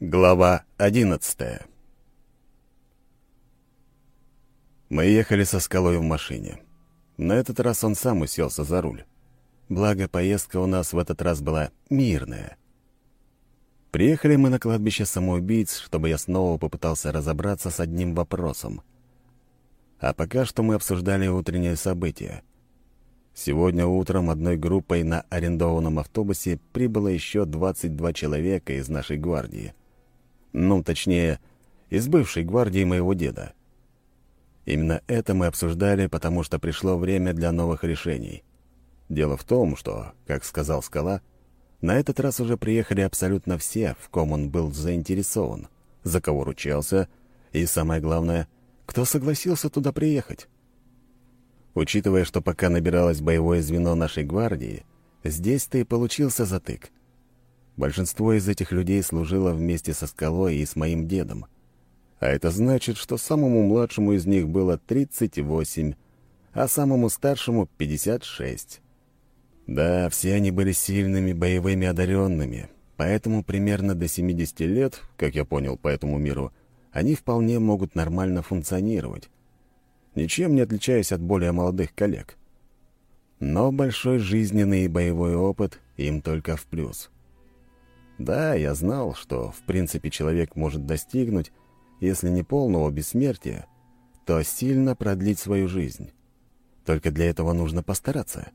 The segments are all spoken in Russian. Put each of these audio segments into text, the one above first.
Глава одиннадцатая Мы ехали со скалой в машине. На этот раз он сам уселся за руль. Благо, поездка у нас в этот раз была мирная. Приехали мы на кладбище самоубийц, чтобы я снова попытался разобраться с одним вопросом. А пока что мы обсуждали утреннее событие. Сегодня утром одной группой на арендованном автобусе прибыло еще 22 человека из нашей гвардии — ну, точнее, из бывшей гвардии моего деда. Именно это мы обсуждали, потому что пришло время для новых решений. Дело в том, что, как сказал Скала, на этот раз уже приехали абсолютно все, в ком он был заинтересован, за кого ручался, и, самое главное, кто согласился туда приехать. Учитывая, что пока набиралось боевое звено нашей гвардии, здесь-то и получился затык. Большинство из этих людей служило вместе со скалой и с моим дедом. А это значит, что самому младшему из них было 38, а самому старшему — 56. Да, все они были сильными боевыми одаренными, поэтому примерно до 70 лет, как я понял по этому миру, они вполне могут нормально функционировать, ничем не отличаясь от более молодых коллег. Но большой жизненный и боевой опыт им только в плюс — да, я знал, что в принципе человек может достигнуть, если не полного бессмертия, то сильно продлить свою жизнь. Только для этого нужно постараться.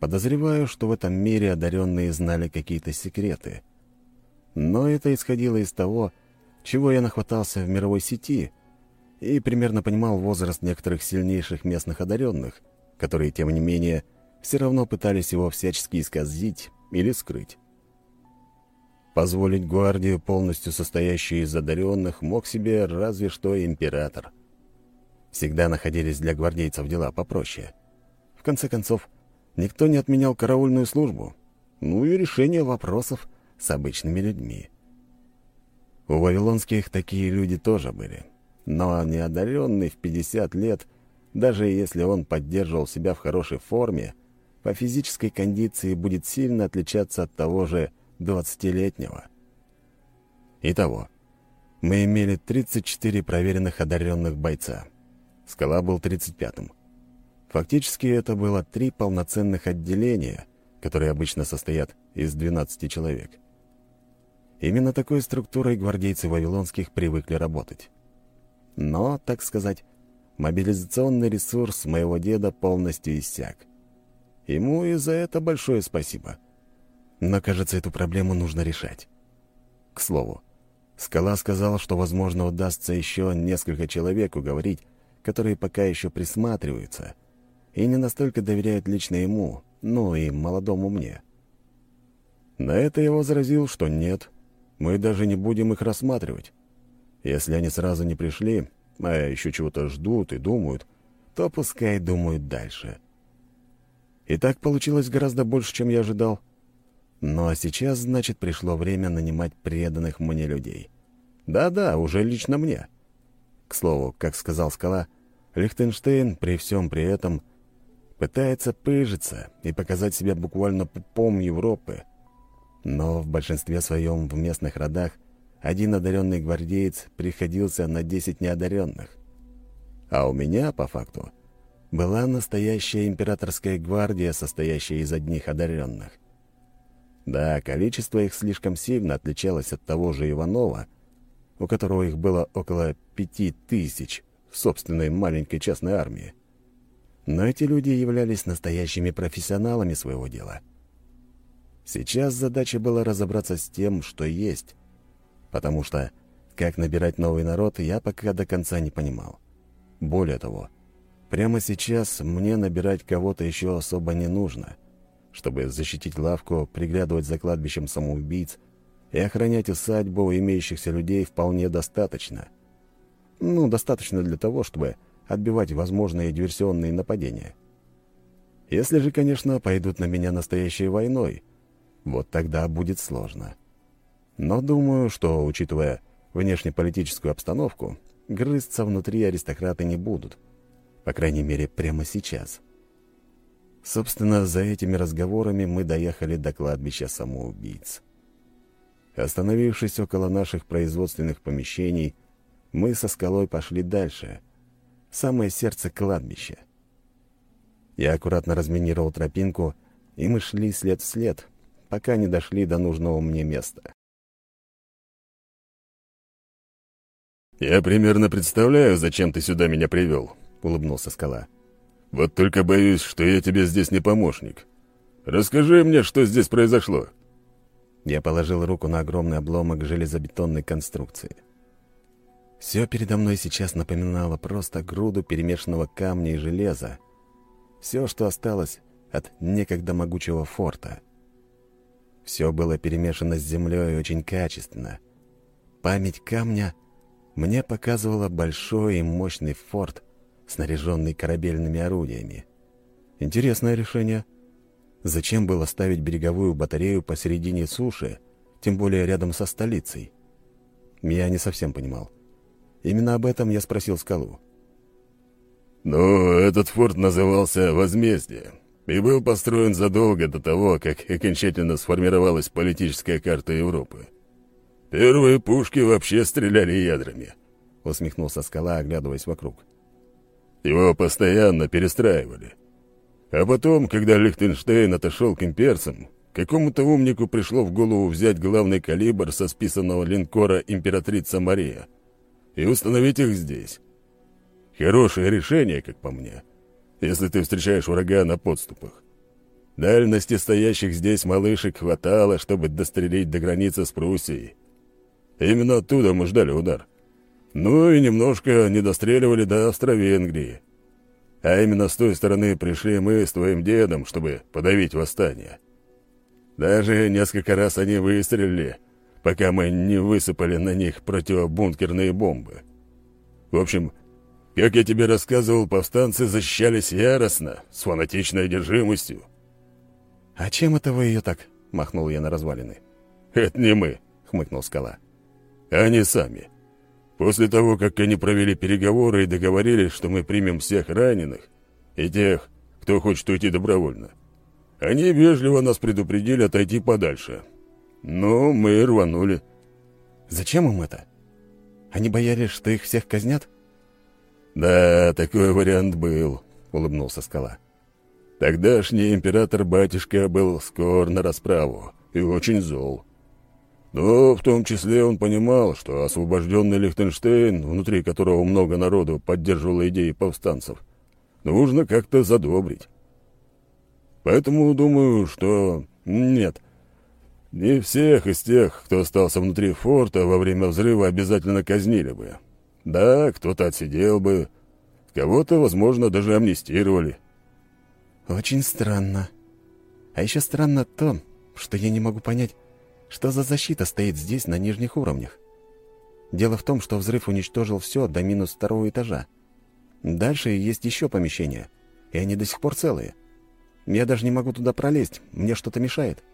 Подозреваю, что в этом мире одаренные знали какие-то секреты. Но это исходило из того, чего я нахватался в мировой сети и примерно понимал возраст некоторых сильнейших местных одаренных, которые, тем не менее, все равно пытались его всячески исказить или скрыть. Позволить гвардию, полностью состоящую из одаренных, мог себе разве что император. Всегда находились для гвардейцев дела попроще. В конце концов, никто не отменял караульную службу, ну и решение вопросов с обычными людьми. У вавилонских такие люди тоже были, но неодаренный в 50 лет, даже если он поддерживал себя в хорошей форме, по физической кондиции будет сильно отличаться от того же двадцатилетнего. Итого, мы имели 34 проверенных одаренных бойца. Скала был 35-м. Фактически это было три полноценных отделения, которые обычно состоят из 12 человек. Именно такой структурой гвардейцы вавилонских привыкли работать. Но, так сказать, мобилизационный ресурс моего деда полностью иссяк. Ему и за это большое спасибо. Но, кажется, эту проблему нужно решать. К слову, Скала сказал, что, возможно, удастся еще несколько человек уговорить, которые пока еще присматриваются и не настолько доверяют лично ему, ну и молодому мне. На это я возразил, что нет, мы даже не будем их рассматривать. Если они сразу не пришли, а еще чего-то ждут и думают, то пускай думают дальше. И так получилось гораздо больше, чем я ожидал. Ну а сейчас, значит, пришло время нанимать преданных мне людей. Да-да, уже лично мне. К слову, как сказал Скала, Лихтенштейн при всем при этом пытается пыжиться и показать себя буквально пупом Европы. Но в большинстве своем в местных родах один одаренный гвардеец приходился на десять неодаренных. А у меня, по факту, была настоящая императорская гвардия, состоящая из одних одаренных. Да, количество их слишком сильно отличалось от того же Иванова, у которого их было около пяти тысяч в собственной маленькой частной армии. Но эти люди являлись настоящими профессионалами своего дела. Сейчас задача была разобраться с тем, что есть, потому что как набирать новый народ, я пока до конца не понимал. Более того, прямо сейчас мне набирать кого-то еще особо не нужно — чтобы защитить лавку, приглядывать за кладбищем самоубийц и охранять усадьбу у имеющихся людей вполне достаточно. Ну, достаточно для того, чтобы отбивать возможные диверсионные нападения. Если же, конечно, пойдут на меня настоящей войной, вот тогда будет сложно. Но думаю, что, учитывая внешнеполитическую обстановку, грызться внутри аристократы не будут. По крайней мере, прямо сейчас. Собственно, за этими разговорами мы доехали до кладбища самоубийц. Остановившись около наших производственных помещений, мы со скалой пошли дальше, в самое сердце кладбища. Я аккуратно разминировал тропинку, и мы шли след в след, пока не дошли до нужного мне места. «Я примерно представляю, зачем ты сюда меня привел», — улыбнулся скала. «Вот только боюсь, что я тебе здесь не помощник. Расскажи мне, что здесь произошло». Я положил руку на огромный обломок железобетонной конструкции. Все передо мной сейчас напоминало просто груду перемешанного камня и железа. Все, что осталось от некогда могучего форта. Все было перемешано с землей очень качественно. Память камня мне показывала большой и мощный форт, снаряженный корабельными орудиями. Интересное решение — Зачем было ставить береговую батарею посередине суши, тем более рядом со столицей? Я не совсем понимал. Именно об этом я спросил скалу. «Ну, этот форт назывался «Возмездие» и был построен задолго до того, как окончательно сформировалась политическая карта Европы. Первые пушки вообще стреляли ядрами», — усмехнулся скала, оглядываясь вокруг. «Его постоянно перестраивали». А потом, когда Лихтенштейн отошел к имперцам, какому-то умнику пришло в голову взять главный калибр со списанного линкора «Императрица Мария» и установить их здесь. Хорошее решение, как по мне, если ты встречаешь врага на подступах. Дальности стоящих здесь малышек хватало, чтобы дострелить до границы с Пруссией. Именно оттуда мы ждали удар. Ну и немножко не достреливали до Австро-Венгрии. А именно с той стороны пришли мы с твоим дедом, чтобы подавить восстание. Даже несколько раз они выстрелили, пока мы не высыпали на них противобункерные бомбы. В общем, как я тебе рассказывал, повстанцы защищались яростно, с фанатичной одержимостью. «А чем это вы ее так?» — махнул я на развалины. «Это не мы», — хмыкнул скала. «Они сами. После того, как они провели переговоры и договорились, что мы примем всех раненых и тех, кто хочет уйти добровольно, они вежливо нас предупредили отойти подальше. Но мы рванули. Зачем им это? Они боялись, что их всех казнят? Да, такой вариант был, улыбнулся скала. Тогдашний император-батюшка был скор на расправу и очень зол. Но в том числе он понимал, что освобожденный Лихтенштейн, внутри которого много народу поддерживало идеи повстанцев, нужно как-то задобрить. Поэтому думаю, что нет. Не всех из тех, кто остался внутри форта во время взрыва, обязательно казнили бы. Да, кто-то отсидел бы, кого-то, возможно, даже амнистировали. Очень странно. А еще странно то, что я не могу понять, что за защита стоит здесь, на нижних уровнях? Дело в том, что взрыв уничтожил все до минус второго этажа. Дальше есть еще помещения, и они до сих пор целые. Я даже не могу туда пролезть, мне что-то мешает.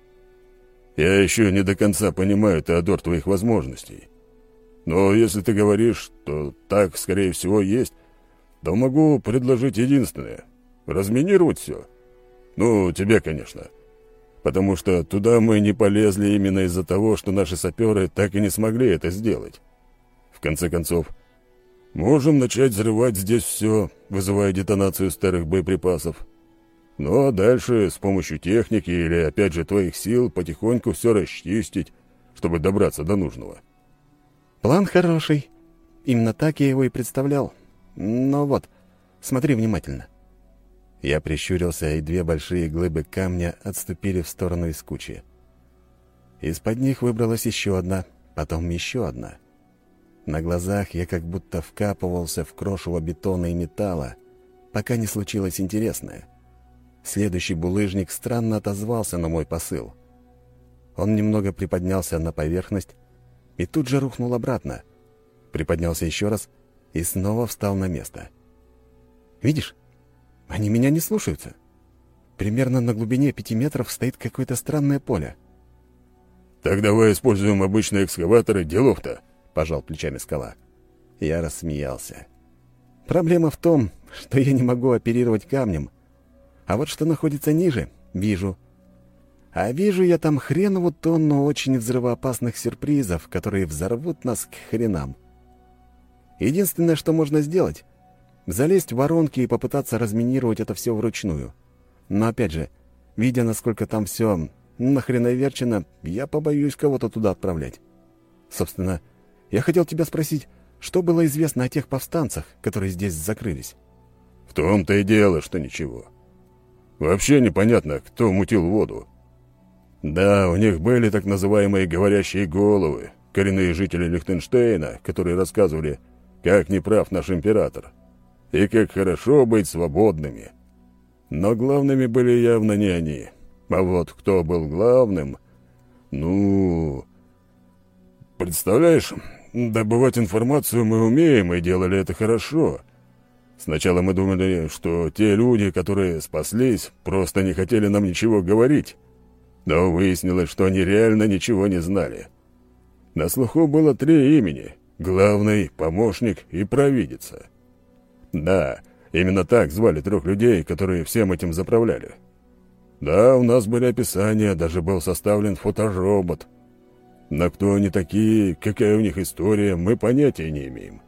Я еще не до конца понимаю, Теодор, твоих возможностей. Но если ты говоришь, что так, скорее всего, есть, то могу предложить единственное — разминировать все. Ну, тебе, конечно. — потому что туда мы не полезли именно из-за того, что наши саперы так и не смогли это сделать. В конце концов, можем начать взрывать здесь все, вызывая детонацию старых боеприпасов. Ну а дальше с помощью техники или, опять же, твоих сил потихоньку все расчистить, чтобы добраться до нужного. План хороший. Именно так я его и представлял. Но вот, смотри внимательно. Я прищурился, и две большие глыбы камня отступили в сторону из кучи. Из-под них выбралась еще одна, потом еще одна. На глазах я как будто вкапывался в крошево бетона и металла, пока не случилось интересное. Следующий булыжник странно отозвался на мой посыл. Он немного приподнялся на поверхность и тут же рухнул обратно. Приподнялся еще раз и снова встал на место. «Видишь?» Они меня не слушаются. Примерно на глубине пяти метров стоит какое-то странное поле. «Так давай используем обычные экскаваторы, делов-то», — пожал плечами скала. Я рассмеялся. «Проблема в том, что я не могу оперировать камнем. А вот что находится ниже, вижу. А вижу я там хренову тонну очень взрывоопасных сюрпризов, которые взорвут нас к хренам. Единственное, что можно сделать — залезть в воронки и попытаться разминировать это все вручную. Но опять же, видя, насколько там все нахреноверчено, я побоюсь кого-то туда отправлять. Собственно, я хотел тебя спросить, что было известно о тех повстанцах, которые здесь закрылись? В том-то и дело, что ничего. Вообще непонятно, кто мутил воду. Да, у них были так называемые «говорящие головы», коренные жители Лихтенштейна, которые рассказывали, как неправ наш император, и как хорошо быть свободными. Но главными были явно не они. А вот кто был главным... Ну... Представляешь, добывать информацию мы умеем и делали это хорошо. Сначала мы думали, что те люди, которые спаслись, просто не хотели нам ничего говорить. Но выяснилось, что они реально ничего не знали. На слуху было три имени — главный, помощник и провидица. Да, именно так звали трех людей, которые всем этим заправляли. Да, у нас были описания, даже был составлен фоторобот. Но кто они такие, какая у них история, мы понятия не имеем.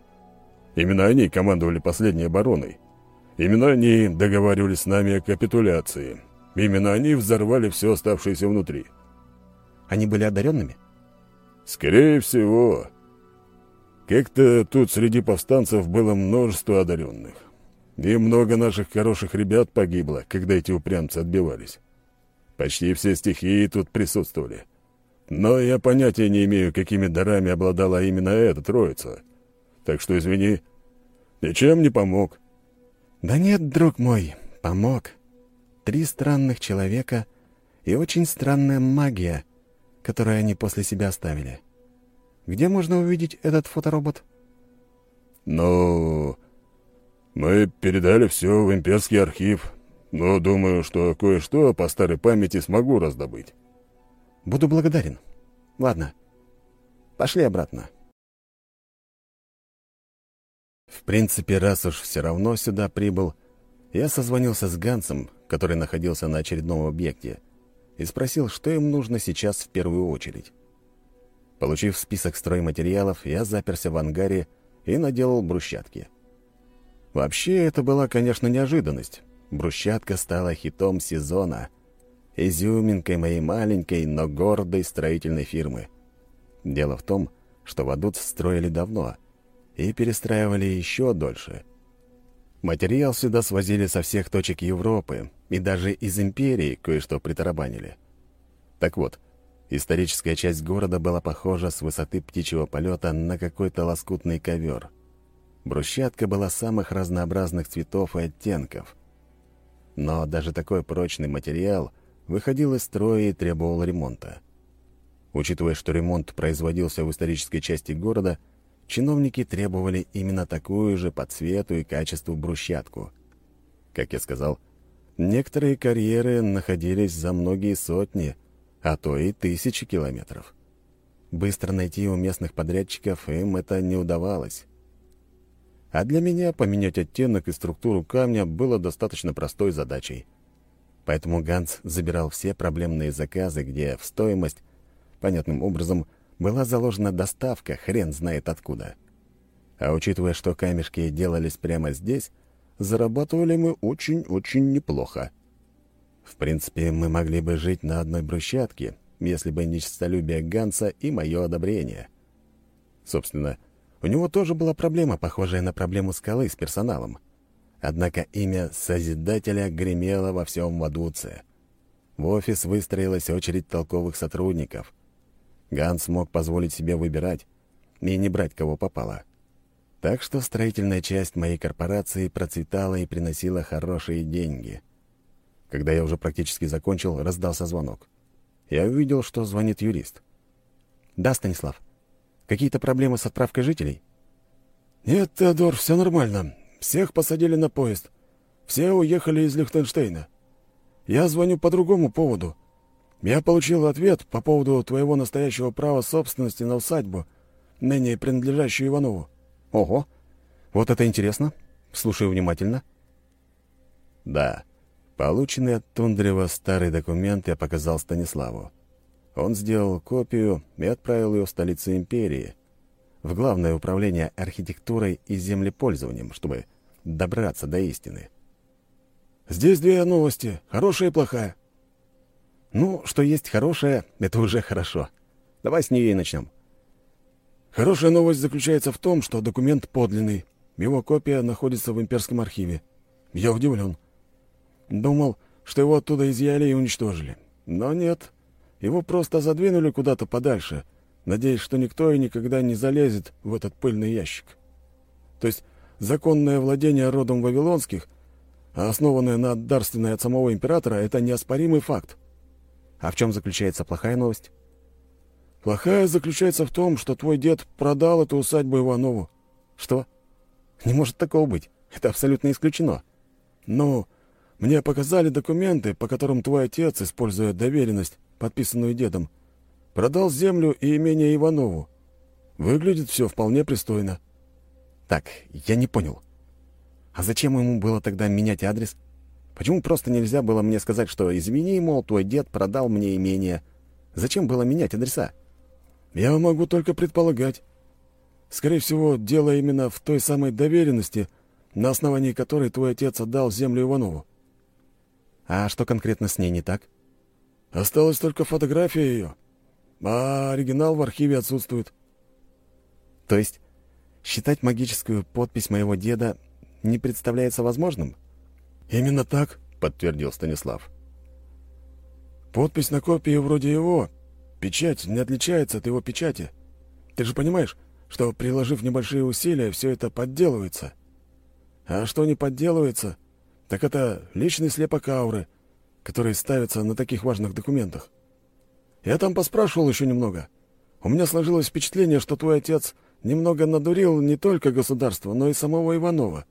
Именно они командовали последней обороной. Именно они договаривались с нами о капитуляции — Именно они взорвали все оставшееся внутри. Они были одаренными? Скорее всего. Как-то тут среди повстанцев было множество одаренных. И много наших хороших ребят погибло, когда эти упрямцы отбивались. Почти все стихии тут присутствовали. Но я понятия не имею, какими дарами обладала именно эта троица. Так что, извини, ничем не помог. «Да нет, друг мой, помог», три странных человека и очень странная магия, которую они после себя оставили. Где можно увидеть этот фоторобот? Ну, мы передали все в имперский архив, но думаю, что кое-что по старой памяти смогу раздобыть. Буду благодарен. Ладно, пошли обратно. В принципе, раз уж все равно сюда прибыл, я созвонился с Гансом, который находился на очередном объекте, и спросил, что им нужно сейчас в первую очередь. Получив список стройматериалов, я заперся в ангаре и наделал брусчатки. Вообще, это была, конечно, неожиданность. Брусчатка стала хитом сезона, изюминкой моей маленькой, но гордой строительной фирмы. Дело в том, что Вадут строили давно и перестраивали еще дольше — Материал сюда свозили со всех точек Европы, и даже из империи кое-что притарабанили. Так вот, историческая часть города была похожа с высоты птичьего полета на какой-то лоскутный ковер. Брусчатка была самых разнообразных цветов и оттенков. Но даже такой прочный материал выходил из строя и требовал ремонта. Учитывая, что ремонт производился в исторической части города – чиновники требовали именно такую же по цвету и качеству брусчатку. Как я сказал, некоторые карьеры находились за многие сотни, а то и тысячи километров. Быстро найти у местных подрядчиков им это не удавалось. А для меня поменять оттенок и структуру камня было достаточно простой задачей. Поэтому Ганс забирал все проблемные заказы, где в стоимость, понятным образом, была заложена доставка, хрен знает откуда. А учитывая, что камешки делались прямо здесь, зарабатывали мы очень-очень неплохо. В принципе, мы могли бы жить на одной брусчатке, если бы не честолюбие Ганса и мое одобрение. Собственно, у него тоже была проблема, похожая на проблему скалы с персоналом. Однако имя Созидателя гремело во всем Вадуце. В офис выстроилась очередь толковых сотрудников — Ганс мог позволить себе выбирать и не брать кого попало. Так что строительная часть моей корпорации процветала и приносила хорошие деньги. Когда я уже практически закончил, раздался звонок. Я увидел, что звонит юрист. «Да, Станислав. Какие-то проблемы с отправкой жителей?» «Нет, Теодор, все нормально. Всех посадили на поезд. Все уехали из Лихтенштейна. Я звоню по другому поводу. Я получил ответ по поводу твоего настоящего права собственности на усадьбу, ныне принадлежащую Иванову. Ого! Вот это интересно. Слушаю внимательно. Да. Полученный от Тундрева старый документ я показал Станиславу. Он сделал копию и отправил ее в столицу империи, в Главное управление архитектурой и землепользованием, чтобы добраться до истины. «Здесь две новости, хорошая и плохая». «Ну, что есть хорошее, это уже хорошо. Давай с нее и начнем». «Хорошая новость заключается в том, что документ подлинный. Его копия находится в имперском архиве. Я удивлен. Думал, что его оттуда изъяли и уничтожили. Но нет, его просто задвинули куда-то подальше, надеясь, что никто и никогда не залезет в этот пыльный ящик. То есть законное владение родом Вавилонских, основанное на дарственной от самого императора, это неоспоримый факт. А в чем заключается плохая новость? Плохая заключается в том, что твой дед продал эту усадьбу Иванову. Что? Не может такого быть. Это абсолютно исключено. Ну, мне показали документы, по которым твой отец, используя доверенность, подписанную дедом, продал землю и имение Иванову. Выглядит все вполне пристойно. Так, я не понял. А зачем ему было тогда менять адрес? Почему просто нельзя было мне сказать, что «извини, мол, твой дед продал мне имение»? Зачем было менять адреса? Я могу только предполагать. Скорее всего, дело именно в той самой доверенности, на основании которой твой отец отдал землю Иванову. А что конкретно с ней не так? Осталась только фотография ее, а оригинал в архиве отсутствует. То есть считать магическую подпись моего деда не представляется возможным? Именно так, подтвердил Станислав. Подпись на копии вроде его. Печать не отличается от его печати. Ты же понимаешь, что, приложив небольшие усилия, все это подделывается. А что не подделывается, так это личный слепок ауры, который ставится на таких важных документах. Я там поспрашивал еще немного. У меня сложилось впечатление, что твой отец немного надурил не только государство, но и самого Иванова.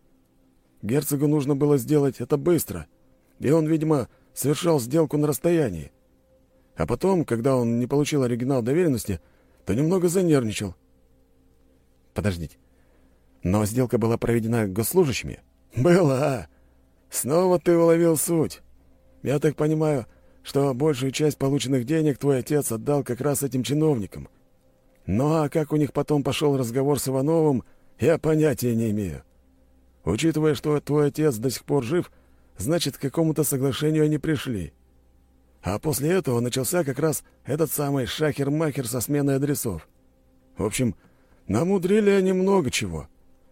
Герцогу нужно было сделать это быстро, и он, видимо, совершал сделку на расстоянии. А потом, когда он не получил оригинал доверенности, то немного занервничал. Подождите. Но сделка была проведена госслужащими? Была. Снова ты уловил суть. Я так понимаю, что большую часть полученных денег твой отец отдал как раз этим чиновникам. Ну а как у них потом пошел разговор с Ивановым, я понятия не имею. Учитывая, что твой отец до сих пор жив, значит, к какому-то соглашению они пришли. А после этого начался как раз этот самый шахер-махер со сменой адресов. В общем, намудрили они много чего.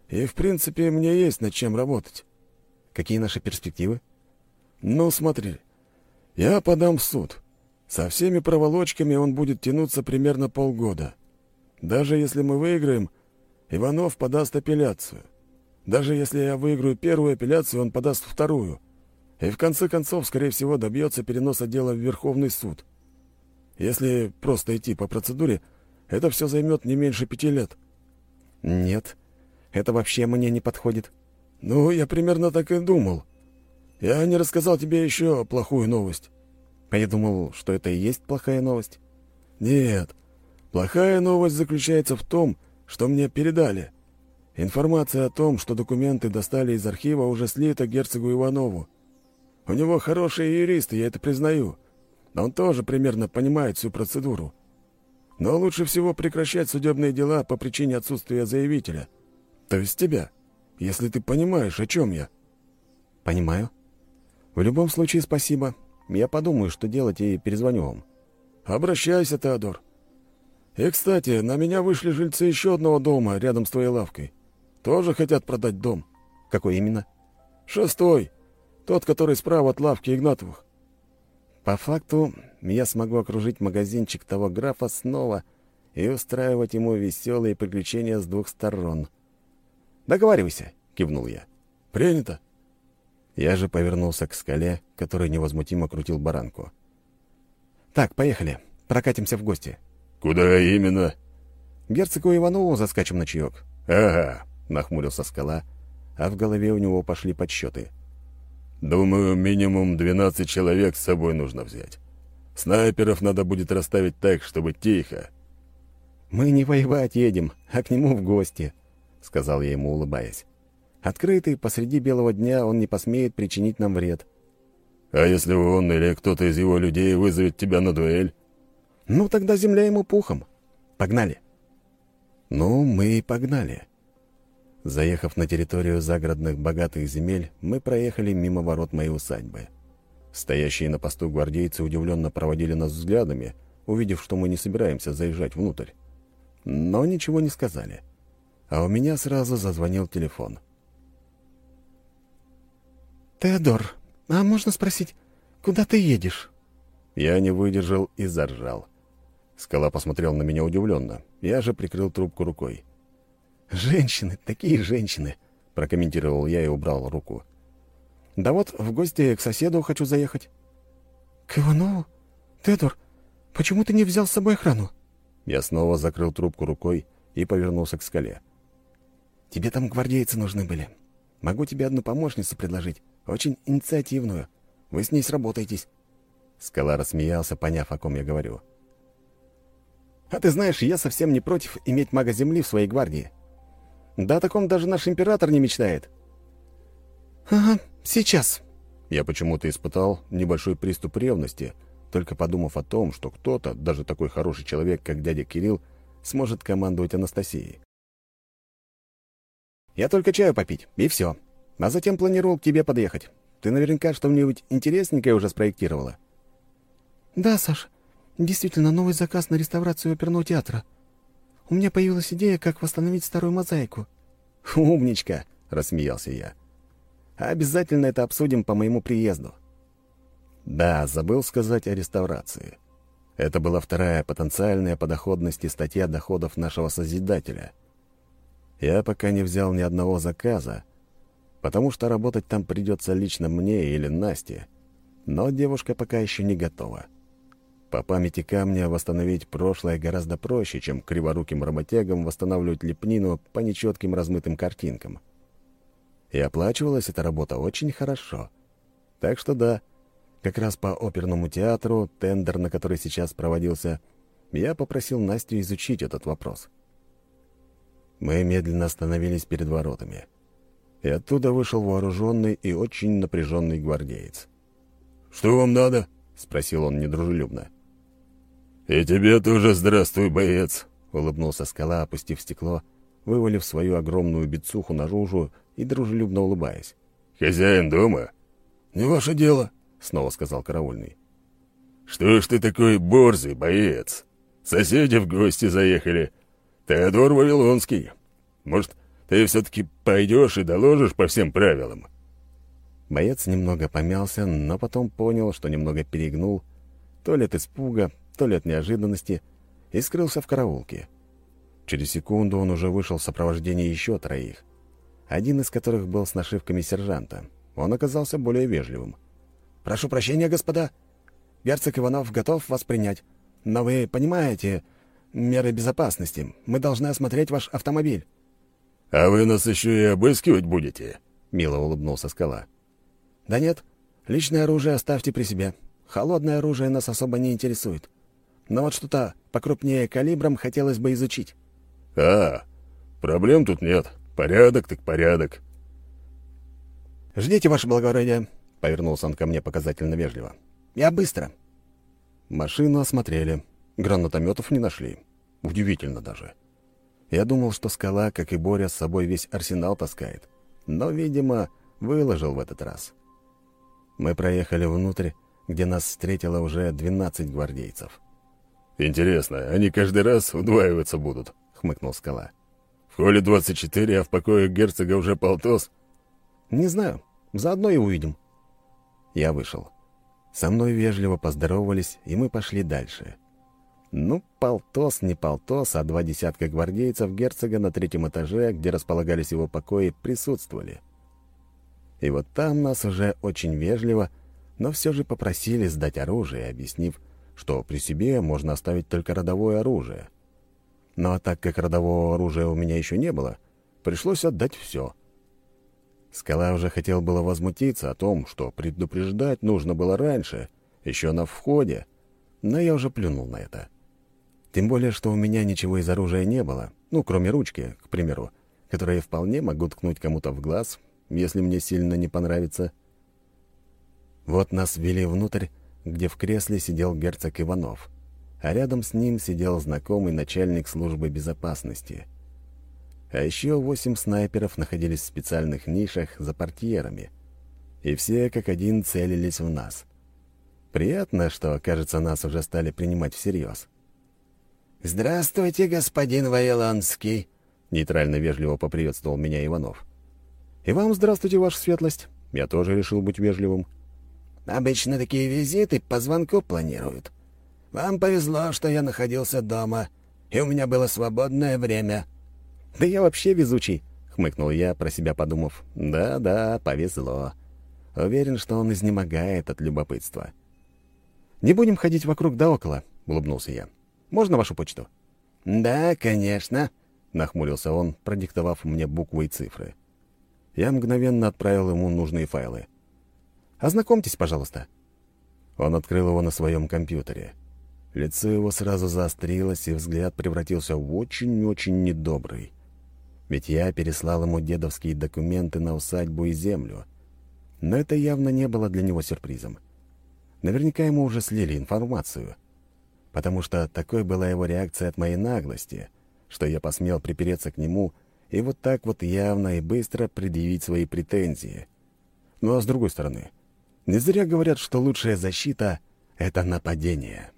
И, в принципе, мне есть над чем работать. Какие наши перспективы? Ну, смотри. Я подам в суд. Со всеми проволочками он будет тянуться примерно полгода. Даже если мы выиграем, Иванов подаст апелляцию. Даже если я выиграю первую апелляцию, он подаст вторую. И в конце концов, скорее всего, добьется переноса дела в Верховный суд. Если просто идти по процедуре, это все займет не меньше пяти лет. Нет, это вообще мне не подходит. «Ну, я примерно так и думал. Я не рассказал тебе еще плохую новость». А я думал, что это и есть плохая новость. «Нет. Плохая новость заключается в том, что мне передали. Информация о том, что документы достали из архива, уже слита герцогу Иванову. У него хороший юрист, я это признаю. Он тоже примерно понимает всю процедуру. Но лучше всего прекращать судебные дела по причине отсутствия заявителя. То есть тебя» если ты понимаешь, о чем я». «Понимаю. В любом случае, спасибо. Я подумаю, что делать, и перезвоню вам». «Обращайся, Теодор. И, кстати, на меня вышли жильцы еще одного дома рядом с твоей лавкой. Тоже хотят продать дом». «Какой именно?» «Шестой. Тот, который справа от лавки Игнатовых». «По факту, я смогу окружить магазинчик того графа снова и устраивать ему веселые приключения с двух сторон». «Договаривайся», — кивнул я. «Принято». Я же повернулся к скале, который невозмутимо крутил баранку. «Так, поехали. Прокатимся в гости». «Куда именно?» «Герцогу Иванову заскочим на чаек». «Ага», — нахмурился скала, а в голове у него пошли подсчеты. «Думаю, минимум 12 человек с собой нужно взять. Снайперов надо будет расставить так, чтобы тихо». «Мы не воевать едем, а к нему в гости», — сказал я ему, улыбаясь. «Открытый, посреди белого дня он не посмеет причинить нам вред». А если он или кто-то из его людей вызовет тебя на дуэль? Ну, тогда земля ему пухом. Погнали. Ну, мы и погнали. Заехав на территорию загородных богатых земель, мы проехали мимо ворот моей усадьбы. Стоящие на посту гвардейцы удивленно проводили нас взглядами, увидев, что мы не собираемся заезжать внутрь. Но ничего не сказали. А у меня сразу зазвонил телефон. «Теодор, а можно спросить, куда ты едешь?» Я не выдержал и заржал. Скала посмотрел на меня удивленно. Я же прикрыл трубку рукой. «Женщины, такие женщины!» — прокомментировал я и убрал руку. «Да вот, в гости к соседу хочу заехать». «К Иванову? Тедор, почему ты не взял с собой охрану?» Я снова закрыл трубку рукой и повернулся к скале. «Тебе там гвардейцы нужны были. Могу тебе одну помощницу предложить, очень инициативную. Вы с ней сработаетесь». Скала рассмеялся, поняв, о ком я говорю. «А ты знаешь, я совсем не против иметь мага Земли в своей гвардии. Да о таком даже наш император не мечтает». «Ага, сейчас». Я почему-то испытал небольшой приступ ревности, только подумав о том, что кто-то, даже такой хороший человек, как дядя Кирилл, сможет командовать Анастасией. «Я только чаю попить, и все. А затем планировал к тебе подъехать. Ты наверняка что-нибудь интересненькое уже спроектировала». «Да, Саш, действительно новый заказ на реставрацию оперного театра. У меня появилась идея, как восстановить старую мозаику». «Умничка!» — рассмеялся я. «Обязательно это обсудим по моему приезду». Да, забыл сказать о реставрации. Это была вторая потенциальная по доходности статья доходов нашего Созидателя. Я пока не взял ни одного заказа, потому что работать там придется лично мне или Насте, но девушка пока еще не готова. По памяти камня восстановить прошлое гораздо проще, чем криворуким работягам восстанавливать лепнину по нечетким размытым картинкам. И оплачивалась эта работа очень хорошо. Так что да, как раз по оперному театру, тендер, на который сейчас проводился, я попросил Настю изучить этот вопрос. Мы медленно остановились перед воротами. И оттуда вышел вооруженный и очень напряженный гвардеец. «Что вам надо?» — спросил он недружелюбно. «И тебе тоже здравствуй, боец!» — улыбнулся скала, опустив стекло, вывалив свою огромную бицуху наружу и дружелюбно улыбаясь. «Хозяин дома?» «Не ваше дело», — снова сказал караульный. «Что ж ты такой борзый, боец? Соседи в гости заехали. Теодор Вавилонский. Может, ты все-таки пойдешь и доложишь по всем правилам?» Боец немного помялся, но потом понял, что немного перегнул, то ли от испуга, то ли от неожиданности, и скрылся в караулке. Через секунду он уже вышел в сопровождении еще троих, один из которых был с нашивками сержанта. Он оказался более вежливым. «Прошу прощения, господа. Герцог Иванов готов вас принять. Но вы понимаете меры безопасности. Мы должны осмотреть ваш автомобиль». «А вы нас еще и обыскивать будете?» — мило улыбнулся скала. «Да нет, личное оружие оставьте при себе. Холодное оружие нас особо не интересует. Но вот что-то покрупнее калибром хотелось бы изучить». «А, проблем тут нет. Порядок так порядок». «Ждите, ваше благородие», — повернулся он ко мне показательно вежливо. «Я быстро». Машину осмотрели. Гранатометов не нашли. Удивительно даже. Я думал, что скала, как и Боря, с собой весь арсенал таскает. Но, видимо, выложил в этот раз. Мы проехали внутрь, где нас встретило уже 12 гвардейцев. «Интересно, они каждый раз удваиваться будут?» — хмыкнул скала. «В холле 24, а в покое герцога уже полтос?» «Не знаю. Заодно и увидим». Я вышел. Со мной вежливо поздоровались, и мы пошли дальше. Ну, полтос, не полтос, а два десятка гвардейцев герцога на третьем этаже, где располагались его покои, присутствовали. И вот там нас уже очень вежливо, но все же попросили сдать оружие, объяснив, что при себе можно оставить только родовое оружие. Ну а так как родового оружия у меня еще не было, пришлось отдать все. Скала уже хотел было возмутиться о том, что предупреждать нужно было раньше, еще на входе, но я уже плюнул на это. Тем более, что у меня ничего из оружия не было, ну, кроме ручки, к примеру, которую я вполне могу ткнуть кому-то в глаз, если мне сильно не понравится. Вот нас ввели внутрь, где в кресле сидел герцог Иванов, а рядом с ним сидел знакомый начальник службы безопасности. А еще восемь снайперов находились в специальных нишах за портьерами, и все как один целились в нас. Приятно, что, кажется, нас уже стали принимать всерьез. «Здравствуйте, господин Вавилонский!» — нейтрально вежливо поприветствовал меня Иванов. «И вам здравствуйте, ваша светлость!» Я тоже решил быть вежливым. «Обычно такие визиты по звонку планируют. Вам повезло, что я находился дома, и у меня было свободное время». «Да я вообще везучий», — хмыкнул я, про себя подумав. «Да-да, повезло. Уверен, что он изнемогает от любопытства». «Не будем ходить вокруг да около», — улыбнулся я. «Можно вашу почту?» «Да, конечно», — нахмурился он, продиктовав мне буквы и цифры. Я мгновенно отправил ему нужные файлы. «Ознакомьтесь, пожалуйста». Он открыл его на своем компьютере. Лицо его сразу заострилось, и взгляд превратился в очень-очень недобрый. Ведь я переслал ему дедовские документы на усадьбу и землю. Но это явно не было для него сюрпризом. Наверняка ему уже слили информацию. Потому что такой была его реакция от моей наглости, что я посмел припереться к нему и вот так вот явно и быстро предъявить свои претензии. Ну а с другой стороны, не зря говорят, что лучшая защита — это нападение.